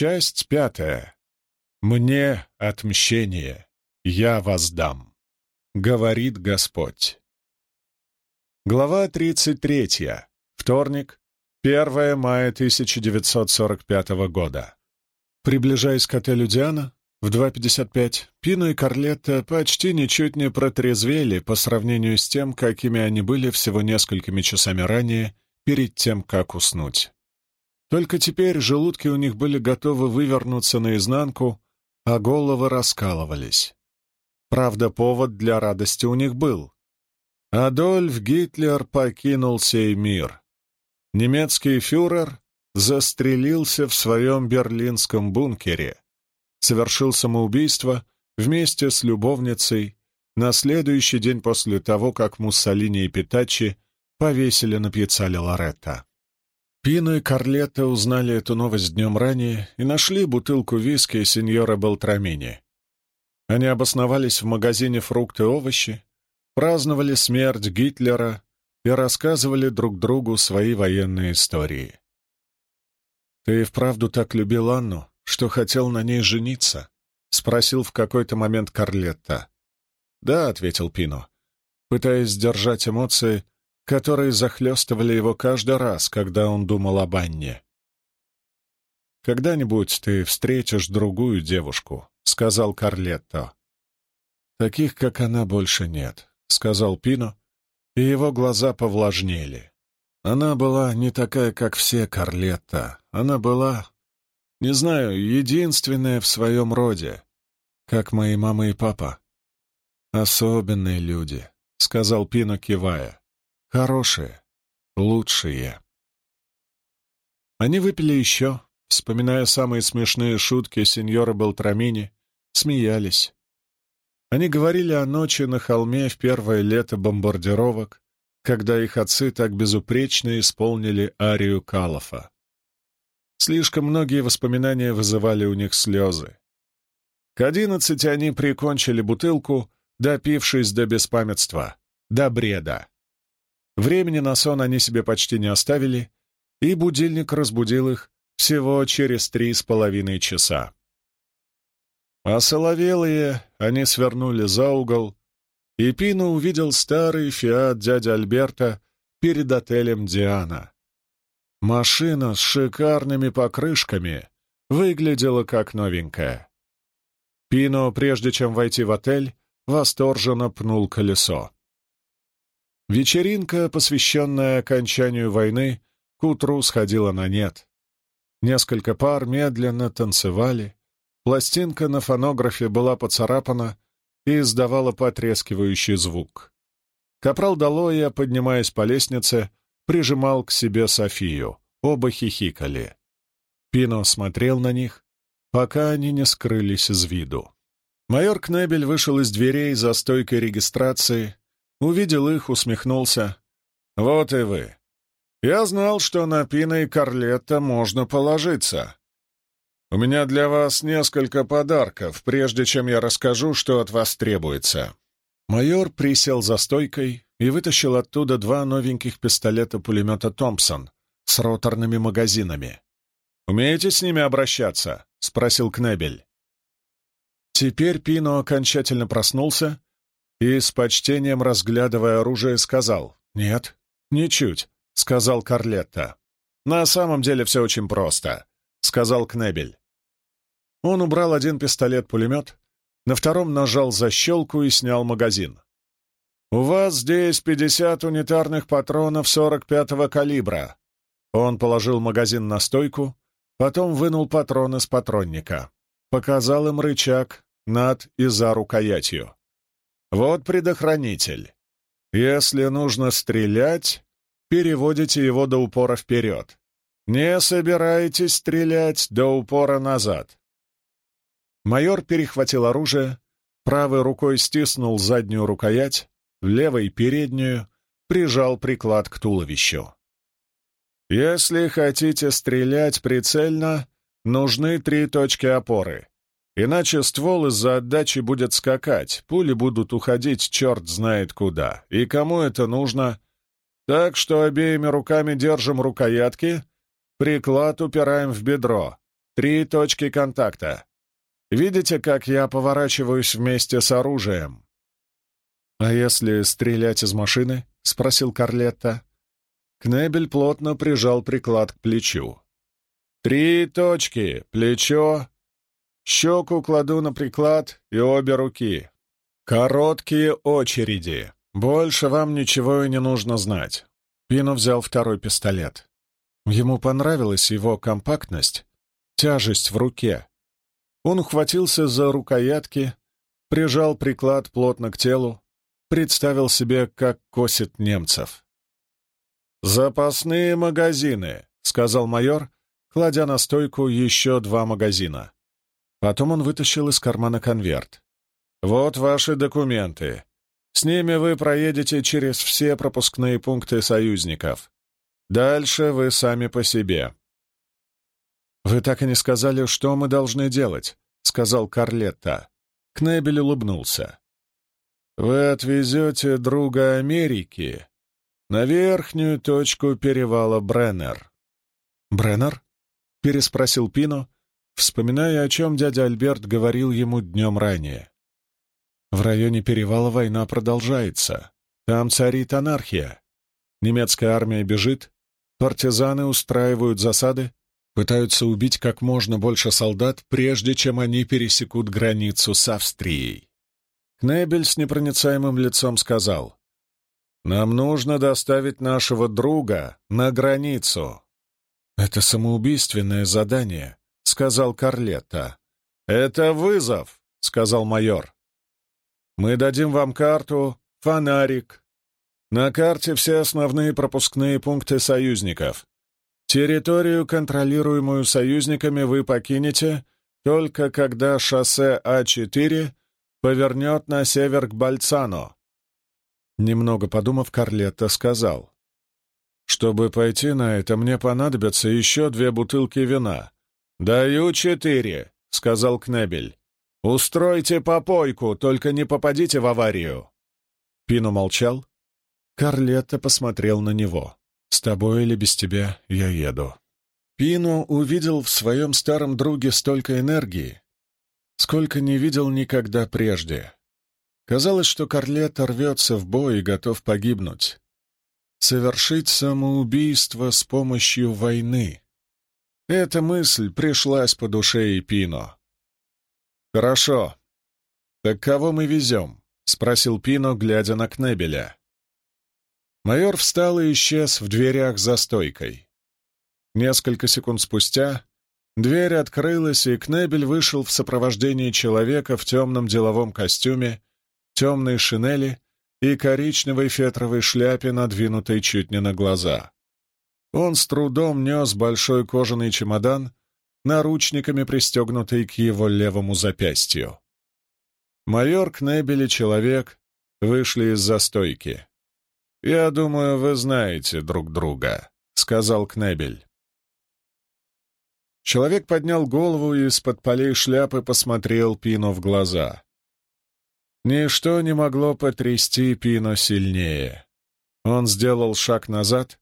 Часть пятая. «Мне отмщение, я воздам», — говорит Господь. Глава 33. Вторник, 1 мая 1945 года. Приближаясь к отелю «Диана» в 2.55, Пино и Карлетта почти ничуть не протрезвели по сравнению с тем, какими они были всего несколькими часами ранее, перед тем, как уснуть. Только теперь желудки у них были готовы вывернуться наизнанку, а головы раскалывались. Правда, повод для радости у них был. Адольф Гитлер покинул сей мир. Немецкий фюрер застрелился в своем берлинском бункере, совершил самоубийство вместе с любовницей на следующий день после того, как Муссолини и Питачи повесили на пьяцале Лоретто. Пино и Карлетто узнали эту новость днем ранее и нашли бутылку виски сеньора Белтрамини. Они обосновались в магазине «Фрукты и овощи», праздновали смерть Гитлера и рассказывали друг другу свои военные истории. «Ты вправду так любил Анну, что хотел на ней жениться?» — спросил в какой-то момент Карлетта. «Да», — ответил Пино, пытаясь сдержать эмоции, которые захлестывали его каждый раз, когда он думал об Анне. «Когда-нибудь ты встретишь другую девушку», — сказал Карлетто. «Таких, как она, больше нет», — сказал Пино, и его глаза повлажнели. Она была не такая, как все Карлетто. Она была, не знаю, единственная в своем роде, как мои мама и папа. «Особенные люди», — сказал Пино, кивая. Хорошие, лучшие. Они выпили еще, вспоминая самые смешные шутки сеньора Белтрамини, смеялись. Они говорили о ночи на холме в первое лето бомбардировок, когда их отцы так безупречно исполнили арию Калафа. Слишком многие воспоминания вызывали у них слезы. К одиннадцати они прикончили бутылку, допившись до беспамятства, до бреда. Времени на сон они себе почти не оставили, и будильник разбудил их всего через три с половиной часа. А соловелые они свернули за угол, и Пино увидел старый фиат дяди Альберта перед отелем «Диана». Машина с шикарными покрышками выглядела как новенькая. Пино, прежде чем войти в отель, восторженно пнул колесо. Вечеринка, посвященная окончанию войны, к утру сходила на нет. Несколько пар медленно танцевали, пластинка на фонографе была поцарапана и издавала потрескивающий звук. Капрал Далоя, поднимаясь по лестнице, прижимал к себе Софию. Оба хихикали. Пино смотрел на них, пока они не скрылись из виду. Майор Кнебель вышел из дверей за стойкой регистрации, Увидел их, усмехнулся. «Вот и вы. Я знал, что на Пина и Карлетта можно положиться. У меня для вас несколько подарков, прежде чем я расскажу, что от вас требуется». Майор присел за стойкой и вытащил оттуда два новеньких пистолета-пулемета «Томпсон» с роторными магазинами. «Умеете с ними обращаться?» — спросил Кнебель. Теперь Пино окончательно проснулся и, с почтением разглядывая оружие, сказал «Нет, ничуть», — сказал Карлетта. «На самом деле все очень просто», — сказал Кнебель. Он убрал один пистолет-пулемет, на втором нажал защелку и снял магазин. «У вас здесь пятьдесят унитарных патронов сорок пятого калибра». Он положил магазин на стойку, потом вынул патрон из патронника. Показал им рычаг над и за рукоятью. Вот предохранитель. Если нужно стрелять, переводите его до упора вперед. Не собираетесь стрелять до упора назад. Майор перехватил оружие, правой рукой стиснул заднюю рукоять, левой — переднюю, прижал приклад к туловищу. Если хотите стрелять прицельно, нужны три точки опоры. Иначе ствол из-за отдачи будет скакать, пули будут уходить черт знает куда. И кому это нужно? Так что обеими руками держим рукоятки, приклад упираем в бедро. Три точки контакта. Видите, как я поворачиваюсь вместе с оружием?» «А если стрелять из машины?» — спросил Карлетта. Кнебель плотно прижал приклад к плечу. «Три точки, плечо, щеку кладу на приклад и обе руки. Короткие очереди. Больше вам ничего и не нужно знать». Пино взял второй пистолет. Ему понравилась его компактность, тяжесть в руке. Он ухватился за рукоятки, прижал приклад плотно к телу, представил себе, как косит немцев. «Запасные магазины», — сказал майор, кладя на стойку еще два магазина. Потом он вытащил из кармана конверт. «Вот ваши документы. С ними вы проедете через все пропускные пункты союзников. Дальше вы сами по себе». «Вы так и не сказали, что мы должны делать», — сказал Карлетта. Кнебель улыбнулся. «Вы отвезете друга Америки на верхнюю точку перевала Бреннер». «Бреннер?» — переспросил Пино, вспоминая, о чем дядя Альберт говорил ему днем ранее. «В районе перевала война продолжается. Там царит анархия. Немецкая армия бежит, партизаны устраивают засады, пытаются убить как можно больше солдат, прежде чем они пересекут границу с Австрией». Кнебель с непроницаемым лицом сказал, нам нужно доставить нашего друга на границу. Это самоубийственное задание, сказал Карлетта. Это вызов, сказал майор. Мы дадим вам карту, фонарик. На карте все основные пропускные пункты союзников. Территорию, контролируемую союзниками, вы покинете только когда шоссе А4 повернет на север к Бальцано. Немного подумав, Карлетта сказал. «Чтобы пойти на это, мне понадобятся еще две бутылки вина». «Даю четыре», — сказал Кнебель. «Устройте попойку, только не попадите в аварию». Пино молчал. Карлетта посмотрел на него. «С тобой или без тебя я еду». Пино увидел в своем старом друге столько энергии, сколько не видел никогда прежде. Казалось, что Карлет рвется в бой и готов погибнуть. Совершить самоубийство с помощью войны. Эта мысль пришлась по душе и Пино. «Хорошо. Так кого мы везем?» — спросил Пино, глядя на Кнебеля. Майор встал и исчез в дверях за стойкой. Несколько секунд спустя дверь открылась, и Кнебель вышел в сопровождении человека в темном деловом костюме темной шинели и коричневой фетровой шляпе, надвинутой чуть не на глаза. Он с трудом нес большой кожаный чемодан, наручниками пристегнутый к его левому запястью. Майор Кнебель и человек вышли из застойки. «Я думаю, вы знаете друг друга», — сказал Кнебель. Человек поднял голову и из-под полей шляпы посмотрел Пину в глаза. Ничто не могло потрясти Пино сильнее. Он сделал шаг назад,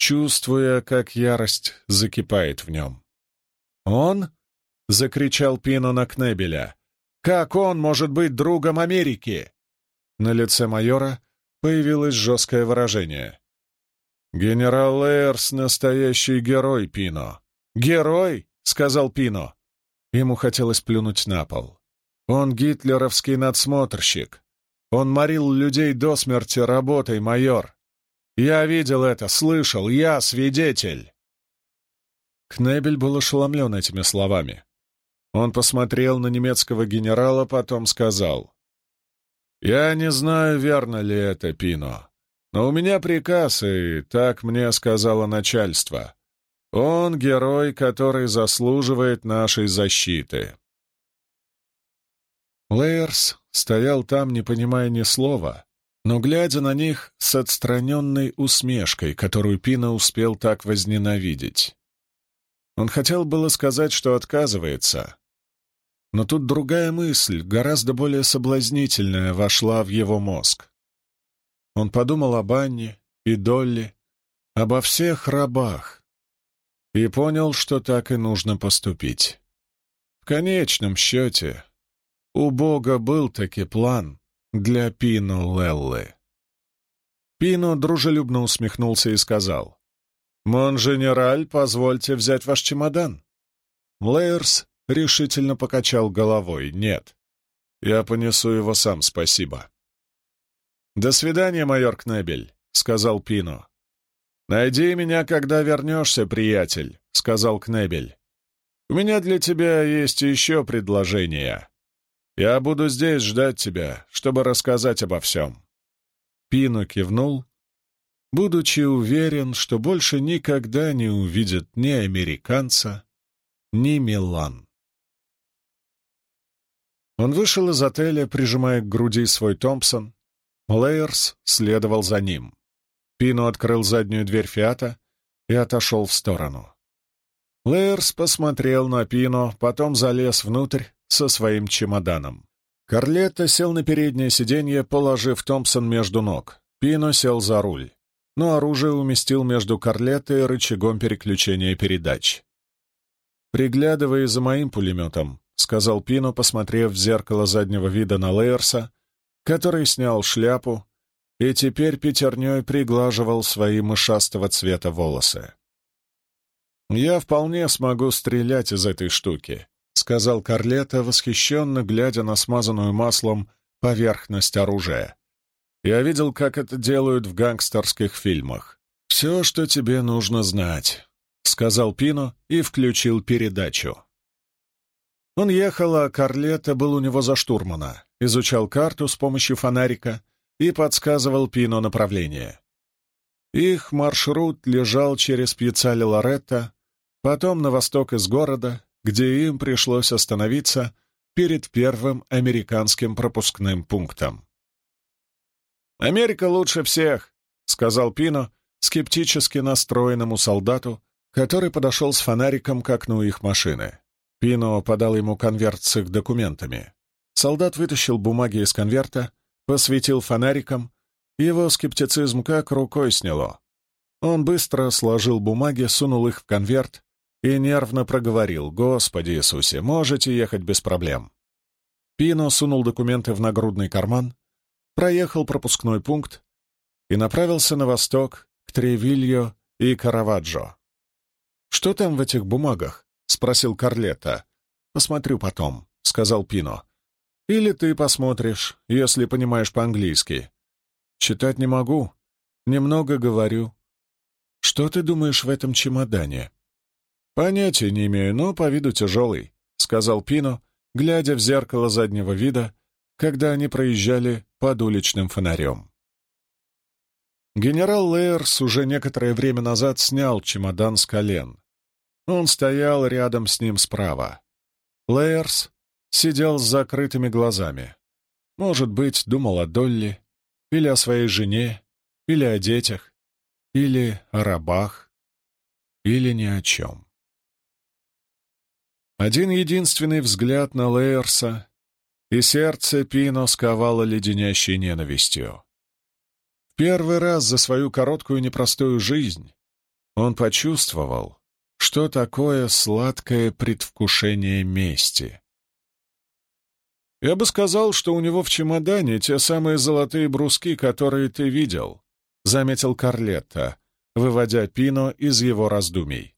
чувствуя, как ярость закипает в нем. «Он?» — закричал Пино на Кнебеля. «Как он может быть другом Америки?» На лице майора появилось жесткое выражение. «Генерал Лейерс — настоящий герой, Пино». «Герой?» — сказал Пино. Ему хотелось плюнуть на пол. Он гитлеровский надсмотрщик. Он морил людей до смерти работой, майор. Я видел это, слышал, я свидетель. Кнебель был ошеломлен этими словами. Он посмотрел на немецкого генерала, потом сказал. «Я не знаю, верно ли это, Пино, но у меня приказ, и так мне сказало начальство. Он герой, который заслуживает нашей защиты». Лейерс стоял там, не понимая ни слова, но глядя на них с отстраненной усмешкой, которую Пина успел так возненавидеть. Он хотел было сказать, что отказывается, но тут другая мысль, гораздо более соблазнительная, вошла в его мозг. Он подумал об Анне и Долли, обо всех рабах, и понял, что так и нужно поступить. В конечном счете, у Бога был таки план для Пино Леллы. Пино дружелюбно усмехнулся и сказал, «Монженераль, позвольте взять ваш чемодан». Лейерс решительно покачал головой, «Нет, я понесу его сам, спасибо». «До свидания, майор Кнебель», — сказал Пино. «Найди меня, когда вернешься, приятель», — сказал Кнебель. «У меня для тебя есть еще предложение. Я буду здесь ждать тебя, чтобы рассказать обо всем». Пино кивнул, будучи уверен, что больше никогда не увидит ни американца, ни Милан. Он вышел из отеля, прижимая к груди свой Томпсон. Лейерс следовал за ним. Пино открыл заднюю дверь Фиата и отошел в сторону. Лейерс посмотрел на Пино, потом залез внутрь со своим чемоданом. Карлетто сел на переднее сиденье, положив Томпсон между ног. Пино сел за руль, но оружие уместил между Карлетто и рычагом переключения передач. «Приглядывай за моим пулеметом», — сказал Пино, посмотрев в зеркало заднего вида на Лейерса, который снял шляпу и теперь пятерней приглаживал свои мышастого цвета волосы. «Я вполне смогу стрелять из этой штуки», — сказал Карлета, восхищенно глядя на смазанную маслом поверхность оружия. «Я видел, как это делают в гангстерских фильмах. Все, что тебе нужно знать», — сказал Пино и включил передачу. Он ехал, а Карлета был у него за штурмана, изучал карту с помощью фонарика и подсказывал Пино направление. Их маршрут лежал через Пьяцале Лоретто, потом на восток из города, где им пришлось остановиться перед первым американским пропускным пунктом. «Америка лучше всех», — сказал Пино скептически настроенному солдату, который подошел с фонариком к окну их машины. Пино подал ему конверт с их документами. Солдат вытащил бумаги из конверта, посветил фонариком, его скептицизм как рукой сняло. Он быстро сложил бумаги, сунул их в конверт и нервно проговорил «Господи Иисусе, можете ехать без проблем». Пино сунул документы в нагрудный карман, проехал пропускной пункт и направился на восток, к Тревильо и Караваджо. «Что там в этих бумагах?» — спросил Карлетта. «Посмотрю потом», — сказал Пино. Или ты посмотришь, если понимаешь по-английски. Читать не могу, немного говорю. Что ты думаешь в этом чемодане? Понятия не имею, но по виду тяжелый, сказал Пино, глядя в зеркало заднего вида, когда они проезжали под уличным фонарем. Генерал Лейерс уже некоторое время назад снял чемодан с колен. Он стоял рядом с ним справа. Лейерс сидел с закрытыми глазами. Может быть, думал о Долли, или о своей жене, или о детях, или о рабах, или ни о чем. Один единственный взгляд на Лейерса, и сердце Пино сковало леденящей ненавистью. В первый раз за свою короткую непростую жизнь он почувствовал, что такое сладкое предвкушение мести. Я бы сказал, что у него в чемодане те самые золотые бруски, которые ты видел», — заметил Карлетта, выводя Пино из его раздумий.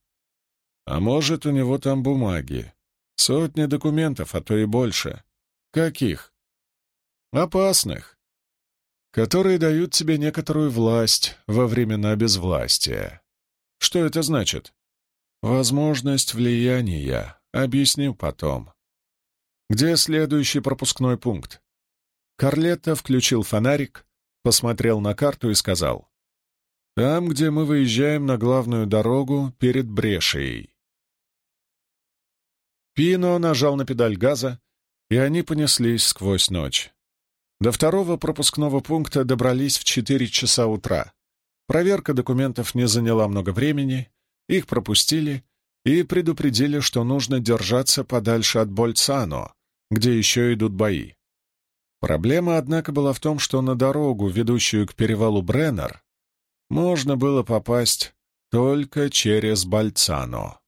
«А может, у него там бумаги. Сотни документов, а то и больше. Каких?» «Опасных. Которые дают тебе некоторую власть во времена безвластия. Что это значит?» «Возможность влияния. Объясню потом. Где следующий пропускной пункт? Карлетто включил фонарик, посмотрел на карту и сказал. Там, где мы выезжаем на главную дорогу перед Брешией. Пино нажал на педаль газа, и они понеслись сквозь ночь. До второго пропускного пункта добрались в четыре часа утра. Проверка документов не заняла много времени, их пропустили и предупредили, что нужно держаться подальше от Больцано, где еще идут бои. Проблема, однако, была в том, что на дорогу, ведущую к перевалу Бреннер, можно было попасть только через Бальцано.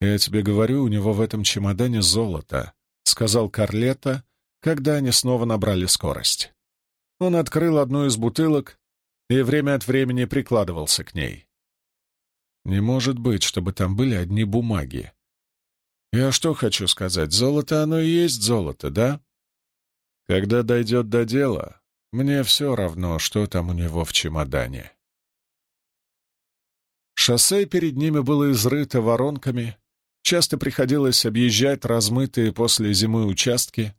«Я тебе говорю, у него в этом чемодане золото», — сказал Карлета, когда они снова набрали скорость. Он открыл одну из бутылок и время от времени прикладывался к ней. Не может быть, чтобы там были одни бумаги. Я что хочу сказать, золото оно и есть золото, да? Когда дойдет до дела, мне все равно, что там у него в чемодане. Шоссе перед ними было изрыто воронками, часто приходилось объезжать размытые после зимы участки,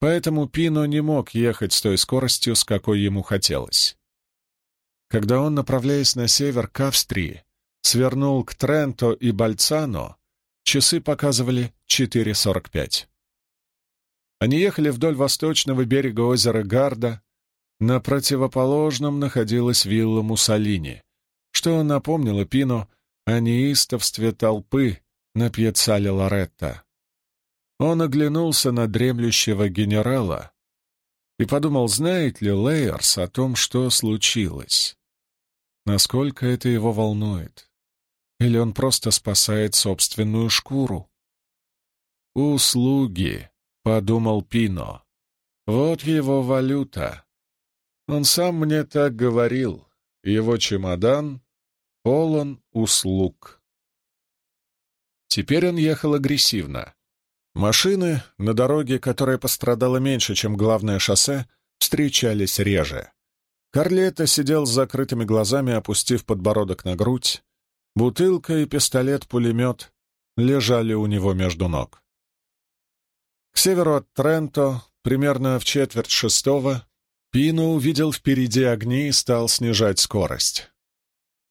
поэтому Пино не мог ехать с той скоростью, с какой ему хотелось. Когда он, направляясь на север к Австрии, свернул к Тренто и Бальцано, часы показывали 4.45. Они ехали вдоль восточного берега озера Гарда, на противоположном находилась вилла Муссолини, что напомнило Пино о неистовстве толпы на пьяцале Лоретто. Он оглянулся на дремлющего генерала и подумал, знает ли Лейерс о том, что случилось. Насколько это его волнует? Или он просто спасает собственную шкуру? «Услуги», — подумал Пино. «Вот его валюта. Он сам мне так говорил. Его чемодан полон услуг». Теперь он ехал агрессивно. Машины на дороге, которая пострадала меньше, чем главное шоссе, встречались реже. Карлета сидел с закрытыми глазами, опустив подбородок на грудь. Бутылка и пистолет-пулемет лежали у него между ног. К северу от Тренто, примерно в четверть шестого, Пино увидел впереди огни и стал снижать скорость.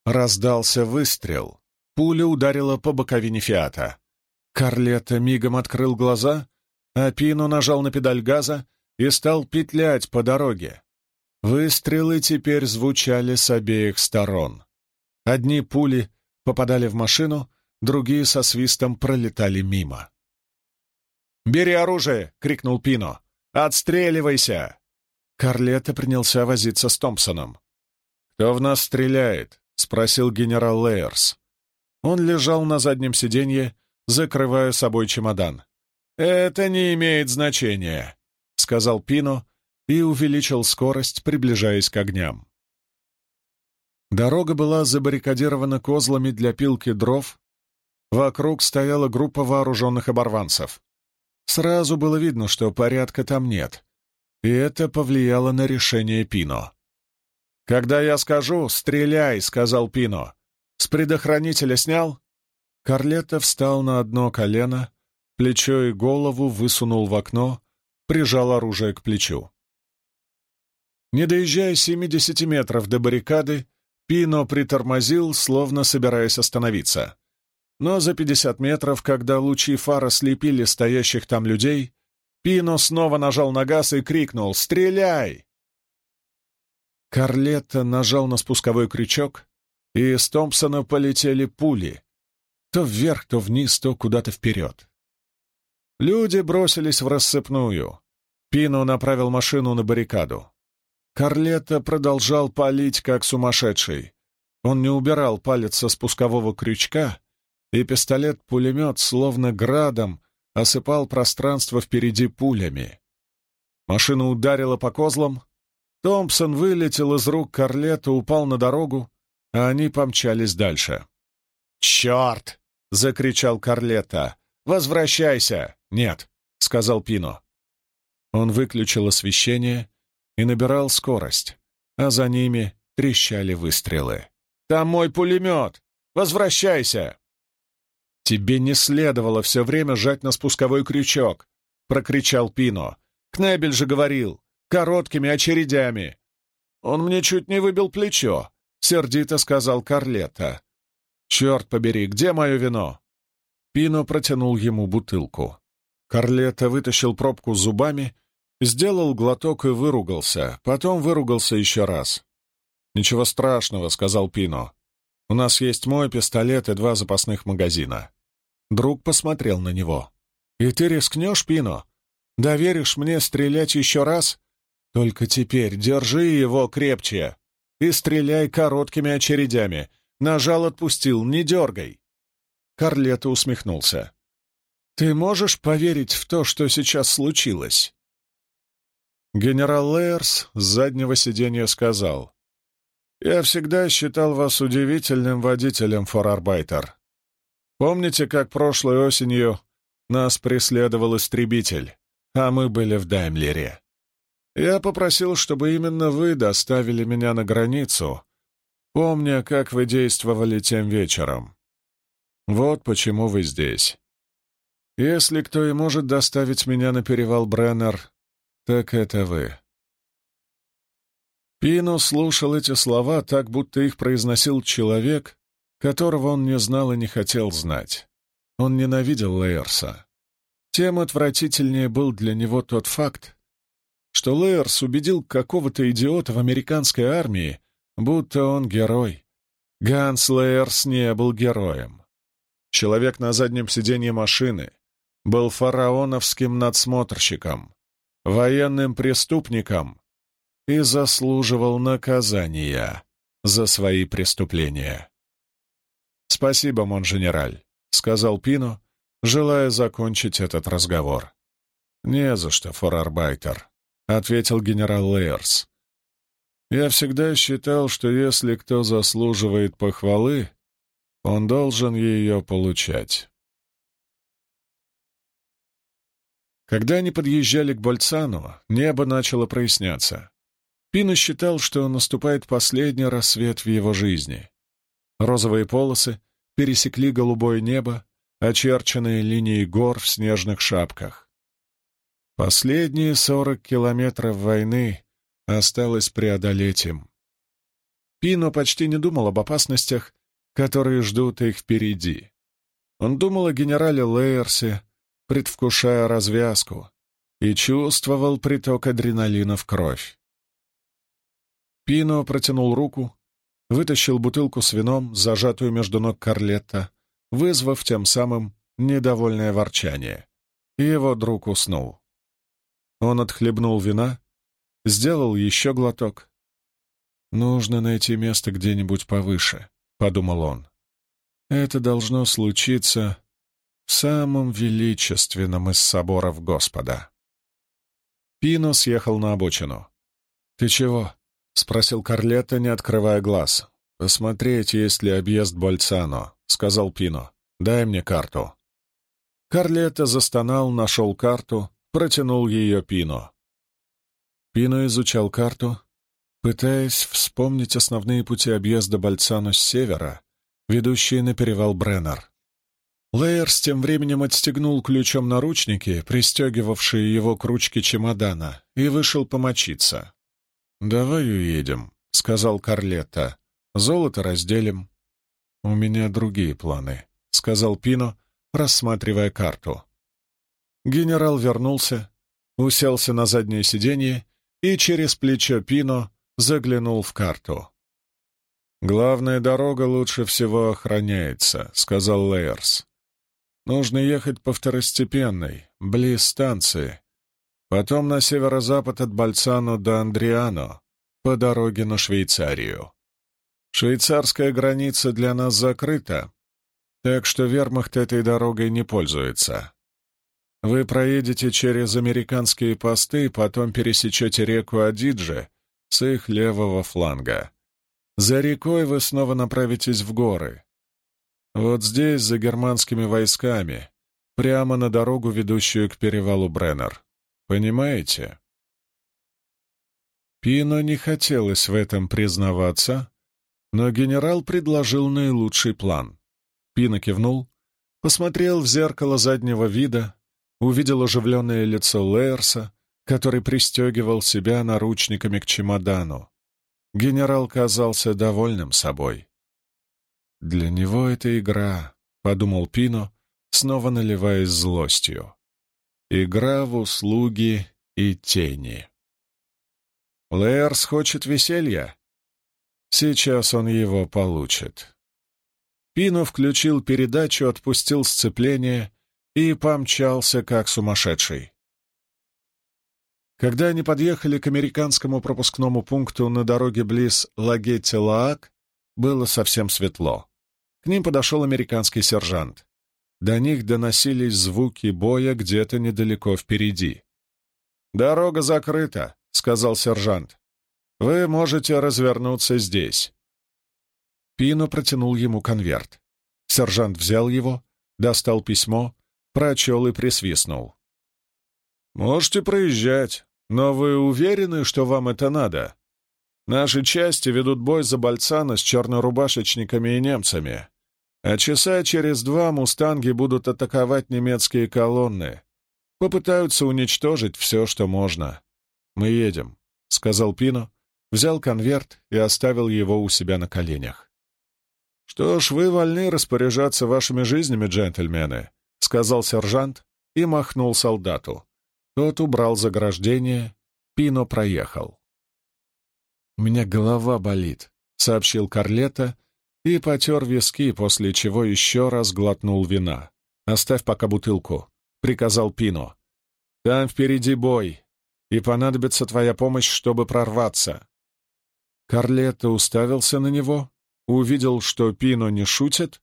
Раздался выстрел. Пуля ударила по боковине Фиата. Карлета мигом открыл глаза, а Пино нажал на педаль газа и стал петлять по дороге. Выстрелы теперь звучали с обеих сторон. Одни пули попадали в машину, другие со свистом пролетали мимо. «Бери оружие!» — крикнул Пино. «Отстреливайся!» Карлета принялся возиться с Томпсоном. «Кто в нас стреляет?» — спросил генерал Лейерс. Он лежал на заднем сиденье, закрывая собой чемодан. «Это не имеет значения», — сказал Пино и увеличил скорость, приближаясь к огням. Дорога была забаррикадирована козлами для пилки дров. Вокруг стояла группа вооруженных оборванцев. Сразу было видно, что порядка там нет, и это повлияло на решение Пино. «Когда я скажу, стреляй», — сказал Пино. «С предохранителя снял?» Карлетто встал на одно колено, плечо и голову высунул в окно, прижал оружие к плечу. Не доезжая 70 метров до баррикады, Пино притормозил, словно собираясь остановиться. Но за 50 метров, когда лучи фара слепили стоящих там людей, Пино снова нажал на газ и крикнул «Стреляй!». Карлетто нажал на спусковой крючок, и из Томпсона полетели пули, то вверх, то вниз, то куда-то вперед. Люди бросились в рассыпную. Пино направил машину на баррикаду. Карлета продолжал палить, как сумасшедший. Он не убирал палец со спускового крючка, и пистолет-пулемет, словно градом, осыпал пространство впереди пулями. Машина ударила по козлам. Томпсон вылетел из рук Карлета, упал на дорогу, а они помчались дальше. «Черт!» — закричал Карлета. «Возвращайся!» «Нет», — сказал Пино. Он выключил освещение и набирал скорость, а за ними трещали выстрелы. «Там мой пулемет! Возвращайся!» «Тебе не следовало все время жать на спусковой крючок!» — прокричал Пино. «Кнебель же говорил! Короткими очередями!» «Он мне чуть не выбил плечо!» — сердито сказал Карлетта. «Черт побери, где мое вино?» Пино протянул ему бутылку. Карлетта вытащил пробку зубами Сделал глоток и выругался, потом выругался еще раз. «Ничего страшного», — сказал Пино. «У нас есть мой пистолет и два запасных магазина». Друг посмотрел на него. «И ты рискнешь, Пино? Доверишь мне стрелять еще раз? Только теперь держи его крепче и стреляй короткими очередями. Нажал, отпустил, не дергай». Карлета усмехнулся. «Ты можешь поверить в то, что сейчас случилось?» Генерал Лейерс с заднего сиденья сказал. «Я всегда считал вас удивительным водителем, форарбайтер. Помните, как прошлой осенью нас преследовал истребитель, а мы были в Даймлере? Я попросил, чтобы именно вы доставили меня на границу, помня, как вы действовали тем вечером. Вот почему вы здесь. Если кто и может доставить меня на перевал Бреннер, так это вы. Пино слушал эти слова так, будто их произносил человек, которого он не знал и не хотел знать. Он ненавидел Лейерса. Тем отвратительнее был для него тот факт, что Лейерс убедил какого-то идиота в американской армии, будто он герой. Ганс Лейерс не был героем. Человек на заднем сиденье машины был фараоновским надсмотрщиком, военным преступником и заслуживал наказания за свои преступления. «Спасибо, монженераль», — сказал Пино, желая закончить этот разговор. «Не за что, форарбайтер», — ответил генерал Лейерс. «Я всегда считал, что если кто заслуживает похвалы, он должен ее получать». Когда они подъезжали к Больцану, небо начало проясняться. Пино считал, что наступает последний рассвет в его жизни. Розовые полосы пересекли голубое небо, очерченные линией гор в снежных шапках. Последние сорок километров войны осталось преодолеть им. Пино почти не думал об опасностях, которые ждут их впереди. Он думал о генерале Лейерсе, предвкушая развязку, и чувствовал приток адреналина в кровь. Пино протянул руку, вытащил бутылку с вином, зажатую между ног Карлетта, вызвав тем самым недовольное ворчание. Его друг уснул. Он отхлебнул вина, сделал еще глоток. «Нужно найти место где-нибудь повыше», — подумал он. «Это должно случиться в самом величественном из соборов Господа». Пино съехал на обочину. «Ты чего?» — спросил Карлетта, не открывая глаз. «Посмотреть, есть ли объезд Больцано», — сказал Пино. «Дай мне карту». Карлетта застонал, нашел карту, протянул ее Пино. Пино изучал карту, пытаясь вспомнить основные пути объезда Бальцано с севера, ведущие на перевал Бреннер. Лейерс тем временем отстегнул ключом наручники, пристегивавшие его к ручке чемодана, и вышел помочиться. «Давай уедем», — сказал Карлетта. «Золото разделим». «У меня другие планы», — сказал Пино, рассматривая карту. Генерал вернулся, уселся на заднее сиденье и через плечо Пино заглянул в карту. «Главная дорога лучше всего охраняется», — сказал Лейерс. «Нужно ехать по второстепенной, близ станции, потом на северо-запад от Бальцано до Андриано, по дороге на Швейцарию. Швейцарская граница для нас закрыта, так что вермахт этой дорогой не пользуется. Вы проедете через американские посты, потом пересечете реку Адиджи с их левого фланга. За рекой вы снова направитесь в горы. Вот здесь, за германскими войсками, прямо на дорогу, ведущую к перевалу Бреннер. Понимаете? Пино не хотелось в этом признаваться, но генерал предложил наилучший план. Пино кивнул, посмотрел в зеркало заднего вида, увидел оживленное лицо Лейерса, который пристегивал себя наручниками к чемодану. Генерал казался довольным собой. «Для него это игра», — подумал Пино, снова наливаясь злостью. Игра в услуги и тени. Лэрс хочет веселья. Сейчас он его получит. Пино включил передачу, отпустил сцепление и помчался, как сумасшедший. Когда они подъехали к американскому пропускному пункту на дороге близ Лагетти-Лаак, было совсем светло. к ним подошел американский сержант. До них доносились звуки боя где-то недалеко впереди. «Дорога закрыта», — сказал сержант. «Вы можете развернуться здесь». Пино протянул ему конверт. Сержант взял его, достал письмо, прочел и присвистнул. «Можете проезжать, но вы уверены, что вам это надо? Наши части ведут бой за Бальцана с чернорубашечниками и немцами, а часа через два мустанги будут атаковать немецкие колонны. Попытаются уничтожить все, что можно. Мы едем», — сказал Пино, взял конверт и оставил его у себя на коленях. «Что ж, вы вольны распоряжаться вашими жизнями, джентльмены», — сказал сержант и махнул солдату. Тот убрал заграждение, Пино проехал. «У меня голова болит», — сообщил Карлета и потер виски, после чего еще раз глотнул вина. «Оставь пока бутылку», — приказал Пино. «Там впереди бой, и понадобится твоя помощь, чтобы прорваться». Карлетто уставился на него, увидел, что Пино не шутит,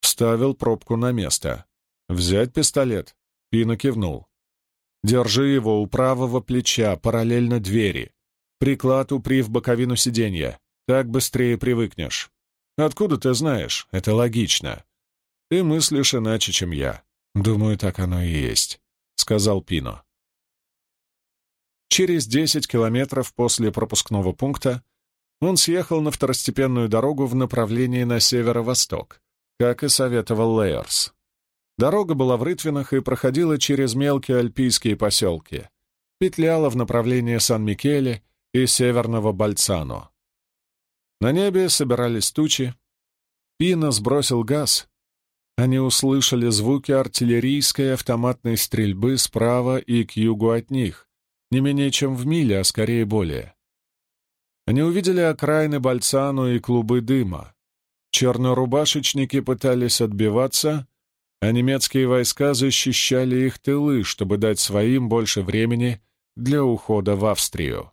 вставил пробку на место. «Взять пистолет?» Пино кивнул. Держи его у правого плеча, параллельно двери. Приклад упри в боковину сиденья. Так быстрее привыкнешь. Откуда ты знаешь? Это логично. Ты мыслишь иначе, чем я. Думаю, так оно и есть, — сказал Пино. Через десять километров после пропускного пункта он съехал на второстепенную дорогу в направлении на северо-восток, как и советовал Лейерс. Дорога была в рытвинах и проходила через мелкие альпийские поселки, петляла в направлении Сан-Микеле и северного Бальцано. На небе собирались тучи. Пина сбросил газ. Они услышали звуки артиллерийской автоматной стрельбы справа и к югу от них, не менее чем в миле, а скорее более. Они увидели окраины Бальцану и клубы дыма. Чернорубашечники пытались отбиваться, а немецкие войска защищали их тылы, чтобы дать своим больше времени для ухода в Австрию.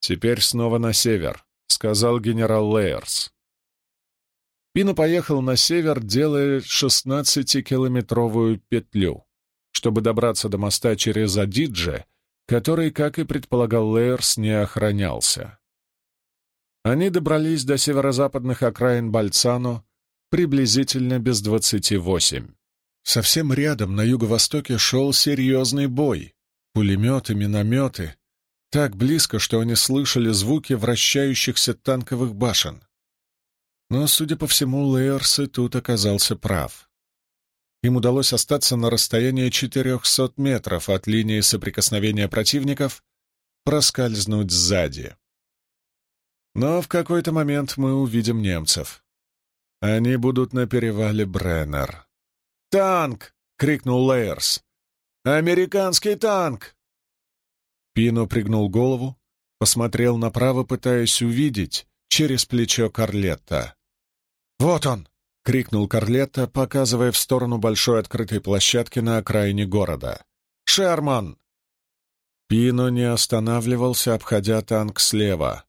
«Теперь снова на север», — сказал генерал Лейерс. Пино поехал на север, делая 16-километровую петлю, чтобы добраться до моста через Адидже, который, как и предполагал Лейерс, не охранялся. Они добрались до северо-западных окраин Бальцано, приблизительно без двадцати восемь. Совсем рядом, на юго-востоке, шел серьезный бой. Пулеметы, минометы. Так близко, что они слышали звуки вращающихся танковых башен. Но, судя по всему, Лейерс тут оказался прав. Им удалось остаться на расстоянии 400 метров от линии соприкосновения противников, проскользнуть сзади. Но в какой-то момент мы увидим немцев. Они будут на перевале Бреннер. «Танк!» — крикнул Лейерс. «Американский танк!» Пино пригнул голову, посмотрел направо, пытаясь увидеть через плечо Карлетта. «Вот он!» — крикнул Карлетта, показывая в сторону большой открытой площадки на окраине города. «Шерман!» Пино не останавливался, обходя танк слева.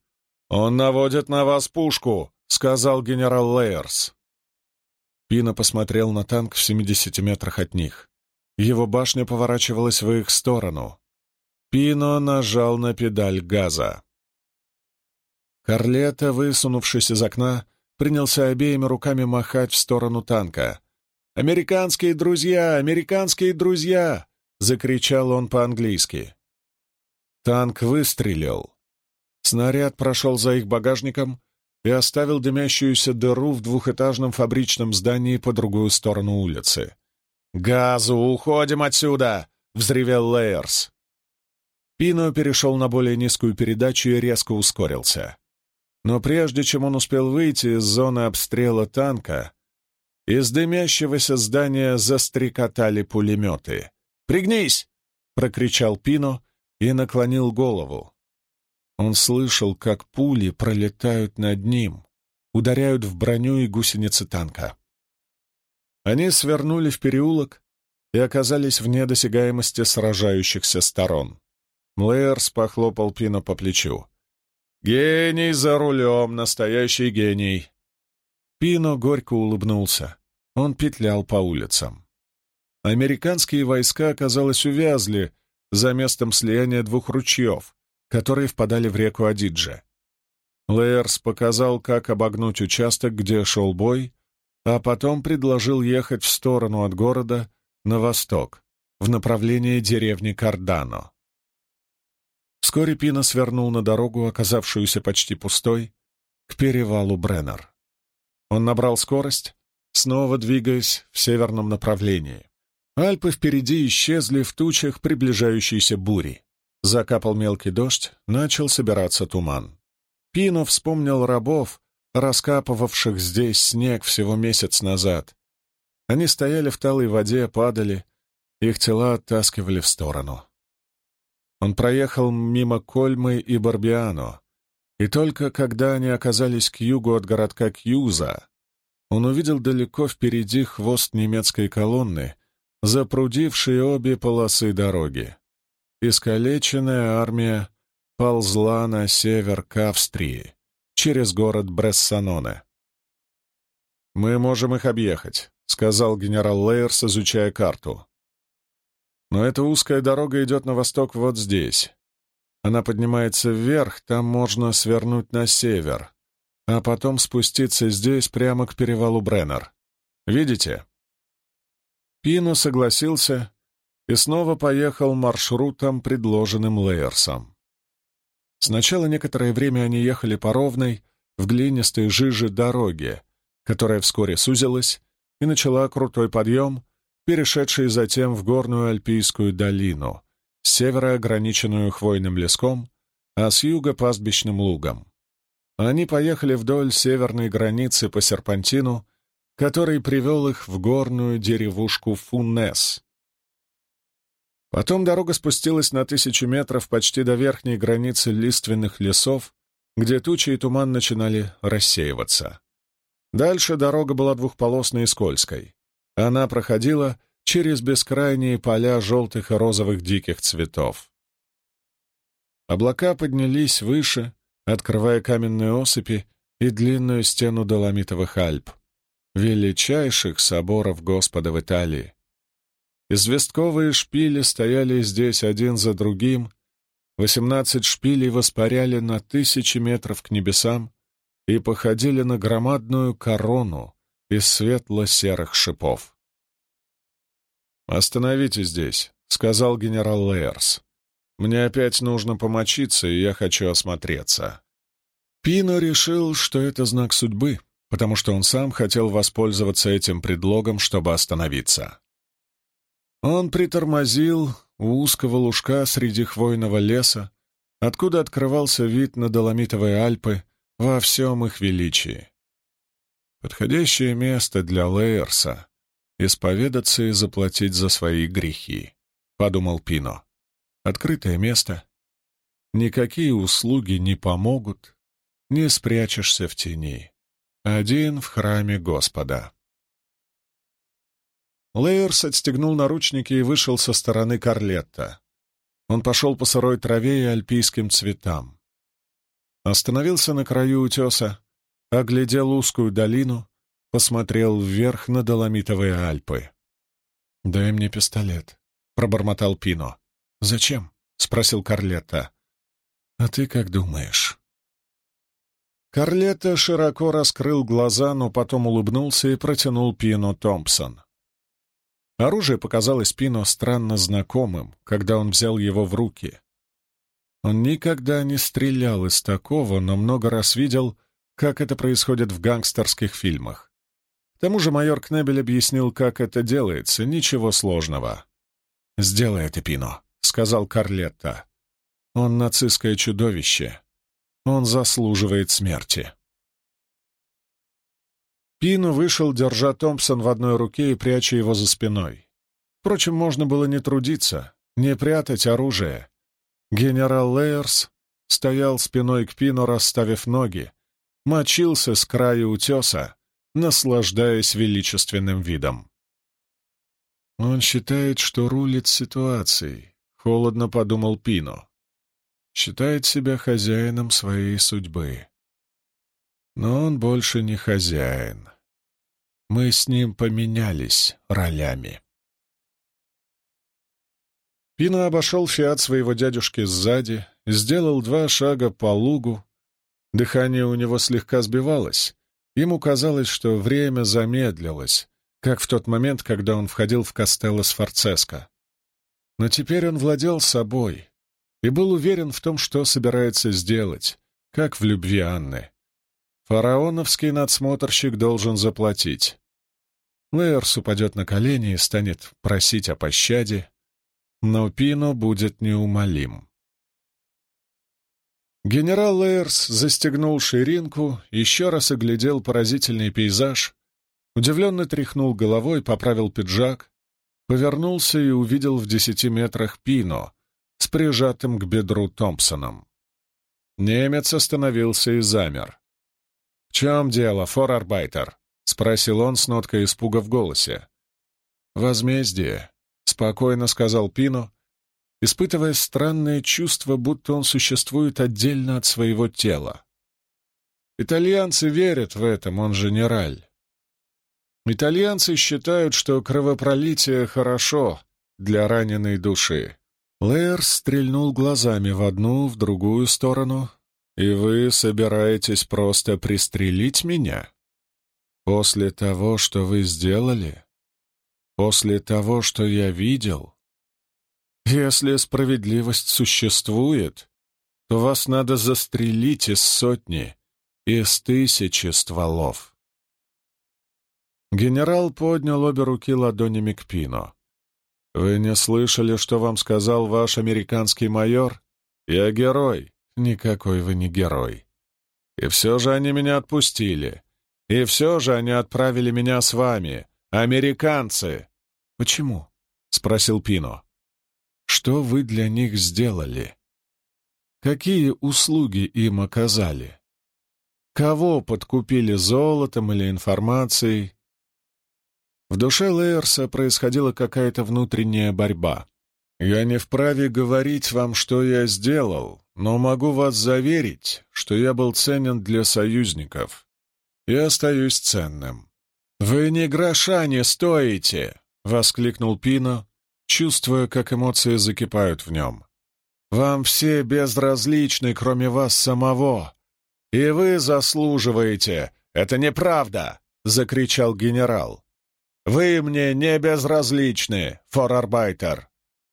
«Он наводит на вас пушку!» — сказал генерал Лейерс. Пина посмотрел на танк в 70 метрах от них. Его башня поворачивалась в их сторону. Пино нажал на педаль газа. Карлета, высунувшись из окна, принялся обеими руками махать в сторону танка. «Американские друзья! Американские друзья!» — закричал он по-английски. Танк выстрелил. Снаряд прошел за их багажником и оставил дымящуюся дыру в двухэтажном фабричном здании по другую сторону улицы. «Газу! Уходим отсюда!» — взревел Лейерс. Пино перешел на более низкую передачу и резко ускорился. Но прежде чем он успел выйти из зоны обстрела танка, из дымящегося здания застрекотали пулеметы. «Пригнись!» — прокричал Пино и наклонил голову. Он слышал, как пули пролетают над ним, ударяют в броню и гусеницы танка. Они свернули в переулок и оказались вне досягаемости сражающихся сторон. Млэрс похлопал Пино по плечу. «Гений за рулем, настоящий гений!» Пино горько улыбнулся. Он петлял по улицам. Американские войска, казалось, увязли за местом слияния двух ручьев, которые впадали в реку Адидже. Лейерс показал, как обогнуть участок, где шел бой, а потом предложил ехать в сторону от города на восток, в направлении деревни Кардано. Вскоре Пина свернул на дорогу, оказавшуюся почти пустой, к перевалу Бреннер. Он набрал скорость, снова двигаясь в северном направлении. Альпы впереди исчезли в тучах приближающейся бури. Закапал мелкий дождь, начал собираться туман. Пино вспомнил рабов, раскапывавших здесь снег всего месяц назад. Они стояли в талой воде, падали, их тела оттаскивали в сторону. Он проехал мимо Кольмы и Барбиано, и только когда они оказались к югу от городка Кьюза, он увидел далеко впереди хвост немецкой колонны, запрудившей обе полосы дороги. Искалеченная армия ползла на север к Австрии, через город Брессаноне. «Мы можем их объехать», — сказал генерал Лейерс, изучая карту. «Но эта узкая дорога идет на восток вот здесь. Она поднимается вверх, там можно свернуть на север, а потом спуститься здесь прямо к перевалу Бреннер. Видите?» Пино согласился и снова поехал маршрутом, предложенным Лейерсом. Сначала некоторое время они ехали по ровной, в глинистой жиже дороге, которая вскоре сузилась и начала крутой подъем, перешедший затем в горную Альпийскую долину, с севера ограниченную хвойным леском, а с юга — пастбищным лугом. Они поехали вдоль северной границы по серпантину, который привел их в горную деревушку Фунес, Потом дорога спустилась на тысячу метров почти до верхней границы лиственных лесов, где тучи и туман начинали рассеиваться. Дальше дорога была двухполосной и скользкой. Она проходила через бескрайние поля желтых и розовых диких цветов. Облака поднялись выше, открывая каменные осыпи и длинную стену Доломитовых Альп, величайших соборов Господа в Италии. Известковые шпили стояли здесь один за другим, восемнадцать шпилей воспаряли на тысячи метров к небесам и походили на громадную корону из светло-серых шипов. «Остановите здесь», — сказал генерал Лейерс. «Мне опять нужно помочиться, и я хочу осмотреться». Пино решил, что это знак судьбы, потому что он сам хотел воспользоваться этим предлогом, чтобы остановиться. Он притормозил у узкого лужка среди хвойного леса, откуда открывался вид на Доломитовые Альпы во всем их величии. Подходящее место для Лейерса — исповедаться и заплатить за свои грехи, — подумал Пино. Открытое место. Никакие услуги не помогут, не спрячешься в тени. Один в храме Господа. Лейерс отстегнул наручники и вышел со стороны Карлетта. Он пошел по сырой траве и альпийским цветам. Остановился на краю утеса, оглядел узкую долину, посмотрел вверх на Доломитовые Альпы. «Дай мне пистолет», — пробормотал Пино. «Зачем?» — спросил Карлетта. «А ты как думаешь?» Карлетта широко раскрыл глаза, но потом улыбнулся и протянул Пино Томпсон. Оружие показалось Пино странно знакомым, когда он взял его в руки. Он никогда не стрелял из такого, но много раз видел, как это происходит в гангстерских фильмах. К тому же майор Кнебель объяснил, как это делается, ничего сложного. «Сделай это, Пино», — сказал Карлетта. «Он нацистское чудовище. Он заслуживает смерти». Пину вышел, держа Томпсон в одной руке и пряча его за спиной. Впрочем, можно было не трудиться, не прятать оружие. Генерал Лейерс стоял спиной к Пину, расставив ноги, мочился с края утеса, наслаждаясь величественным видом. «Он считает, что рулит ситуацией», — холодно подумал Пино. «Считает себя хозяином своей судьбы. Но он больше не хозяин. Мы с ним поменялись ролями. Пино обошел фиат своего дядюшки сзади, сделал два шага по лугу. Дыхание у него слегка сбивалось. Ему казалось, что время замедлилось, как в тот момент, когда он входил в Костелло с Форцеско. Но теперь он владел собой и был уверен в том, что собирается сделать, как в любви Анны. Фараоновский надсмотрщик должен заплатить. Лейерс упадет на колени и станет просить о пощаде, но Пино будет неумолим. Генерал Лейерс застегнул ширинку, еще раз оглядел поразительный пейзаж, удивленно тряхнул головой, поправил пиджак, повернулся и увидел в десяти метрах Пино с прижатым к бедру Томпсоном. Немец остановился и замер. «В чем дело, форарбайтер?» — спросил он с ноткой испуга в голосе. «Возмездие», — спокойно сказал Пино, испытывая странное чувство, будто он существует отдельно от своего тела. Итальянцы верят в этом, он генераль. Итальянцы считают, что кровопролитие хорошо для раненой души. Лэр стрельнул глазами в одну, в другую сторону. «И вы собираетесь просто пристрелить меня? После того, что вы сделали? После того, что я видел? Если справедливость существует, то вас надо застрелить из сотни, из тысячи стволов». Генерал поднял обе руки ладонями к Пино. «Вы не слышали, что вам сказал ваш американский майор? Я герой. Никакой вы не герой. И все же они меня отпустили. И все же они отправили меня с вами. Американцы!» «Почему?» — спросил Пино. «Что вы для них сделали? Какие услуги им оказали? Кого подкупили золотом или информацией?» В душе Лейерса происходила какая-то внутренняя борьба. «Я не вправе говорить вам, что я сделал, но могу вас заверить, что я был ценен для союзников и остаюсь ценным». «Вы ни гроша не стоите!» — воскликнул Пино, чувствуя, как эмоции закипают в нем. «Вам все безразличны, кроме вас самого. И вы заслуживаете. Это неправда!» — закричал генерал. Вы мне не безразличны, форарбайтер.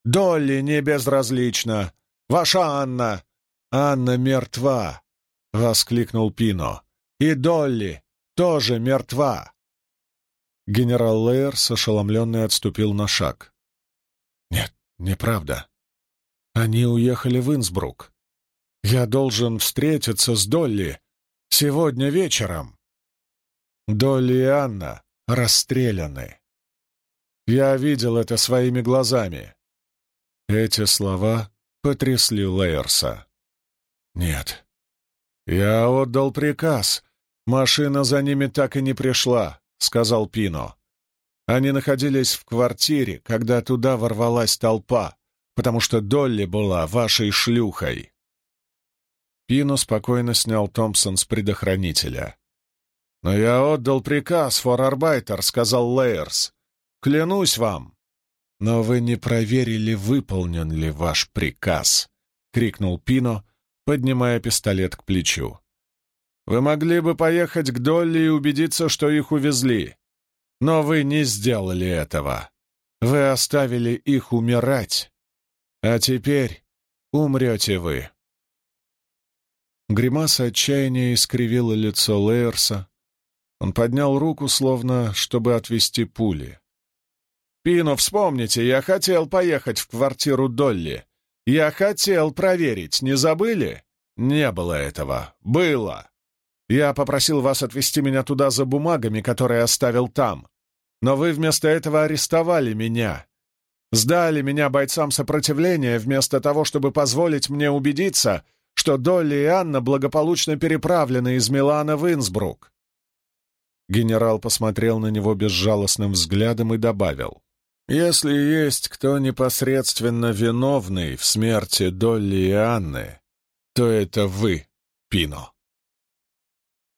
Долли не безразлична. Ваша Анна. Анна мертва, — воскликнул Пино. И Долли тоже мертва. Генерал Лейерс, ошеломленный, отступил на шаг. «Нет, неправда. Они уехали в Инсбрук. Я должен встретиться с Долли сегодня вечером. Долли и Анна расстреляны. Я видел это своими глазами. Эти слова потрясли Лейерса. Нет. Я отдал приказ. Машина за ними так и не пришла, сказал Пино. Они находились в квартире, когда туда ворвалась толпа, потому что Долли была вашей шлюхой. Пино спокойно снял Томпсон с предохранителя. «Но я отдал приказ, форарбайтер», — сказал Лейерс. «Клянусь вам». «Но вы не проверили, выполнен ли ваш приказ», — крикнул Пино, поднимая пистолет к плечу. «Вы могли бы поехать к Долли и убедиться, что их увезли. Но вы не сделали этого. Вы оставили их умирать. А теперь умрете вы». Гримаса отчаяния искривила лицо Лейерса, он поднял руку, словно чтобы отвести пули. «Пино, вспомните, я хотел поехать в квартиру Долли. Я хотел проверить, не забыли? Не было этого. Было. Я попросил вас отвезти меня туда за бумагами, которые оставил там. Но вы вместо этого арестовали меня. Сдали меня бойцам сопротивления вместо того, чтобы позволить мне убедиться, что Долли и Анна благополучно переправлены из Милана в Инсбрук. Генерал посмотрел на него безжалостным взглядом и добавил. «Если есть кто непосредственно виновный в смерти Долли и Анны, то это вы, Пино».